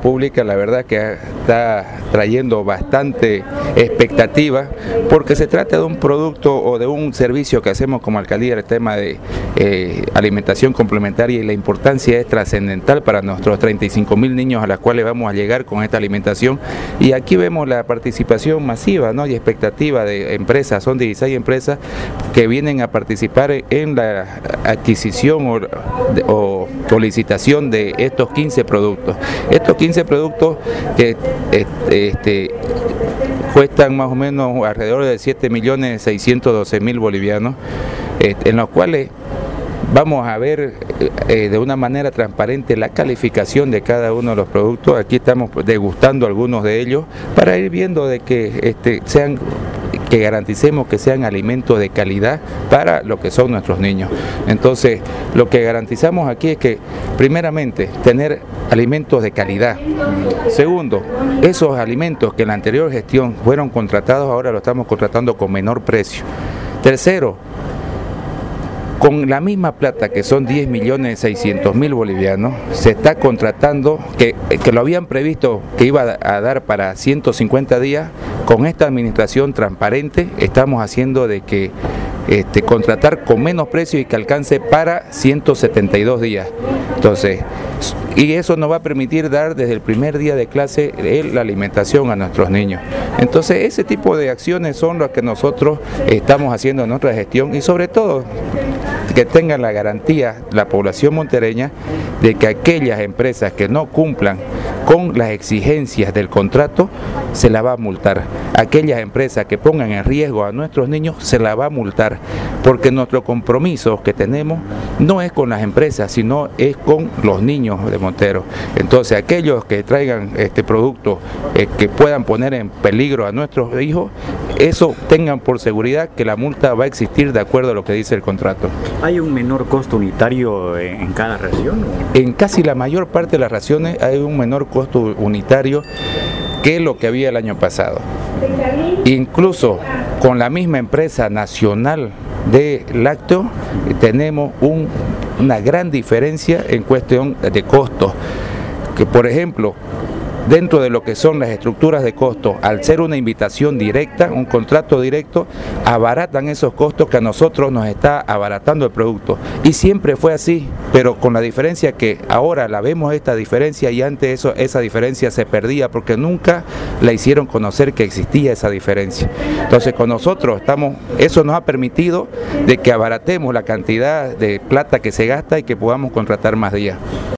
pública la verdad que está trayendo bastante expectativa porque se trata de un producto o de un servicio que hacemos como alcaldía el tema de eh, alimentación complementaria y la importancia es trascendental para nuestros 35 mil niños a los cuales vamos a llegar con esta alimentación y aquí vemos la participación masiva y expectativa de empresas, son 16 empresas que vienen a participar en la adquisición o, o, o licitación de estos 15 productos. Estos 15 15 productos que este, cuestan más o menos alrededor de 7.612.000 bolivianos, en los cuales vamos a ver eh, de una manera transparente la calificación de cada uno de los productos. Aquí estamos degustando algunos de ellos para ir viendo de que este, sean que garanticemos que sean alimentos de calidad para lo que son nuestros niños. Entonces, lo que garantizamos aquí es que, primeramente, tener alimentos de calidad. Segundo, esos alimentos que en la anterior gestión fueron contratados, ahora lo estamos contratando con menor precio. Tercero, con la misma plata que son 10 millones 600 mil bolivianos, se está contratando, que, que, lo habían previsto que iba a dar para 150 días, con esta administración transparente estamos haciendo de que este, contratar con menos precio y que alcance para 172 días. Entonces, y eso nos va a permitir dar desde el primer día de clase la alimentación a nuestros niños. Entonces, ese tipo de acciones son las que nosotros estamos haciendo en nuestra gestión y sobre todo que tengan la garantía la población montereña de que aquellas empresas que no cumplan con las exigencias del contrato se la va a multar. Aquellas empresas que pongan en riesgo a nuestros niños se la va a multar, porque nuestro compromiso que tenemos no es con las empresas, sino es con los niños de Montero. Entonces, aquellos que traigan este producto eh, que puedan poner en peligro a nuestros hijos, eso tengan por seguridad que la multa va a existir de acuerdo a lo que dice el contrato. ¿Hay un menor costo unitario en cada región? En casi la mayor parte de las regiones hay un menor costo unitario que lo que había el año pasado. Incluso con la misma empresa nacional de lácteo tenemos un, una gran diferencia en cuestión de costos. Que por ejemplo, dentro de lo que son las estructuras de costo, al ser una invitación directa, un contrato directo, abaratan esos costos que a nosotros nos está abaratando el producto. Y siempre fue así, pero con la diferencia que ahora la vemos esta diferencia y antes eso, esa diferencia se perdía porque nunca la hicieron conocer que existía esa diferencia. Entonces con nosotros estamos, eso nos ha permitido de que abaratemos la cantidad de plata que se gasta y que podamos contratar más días.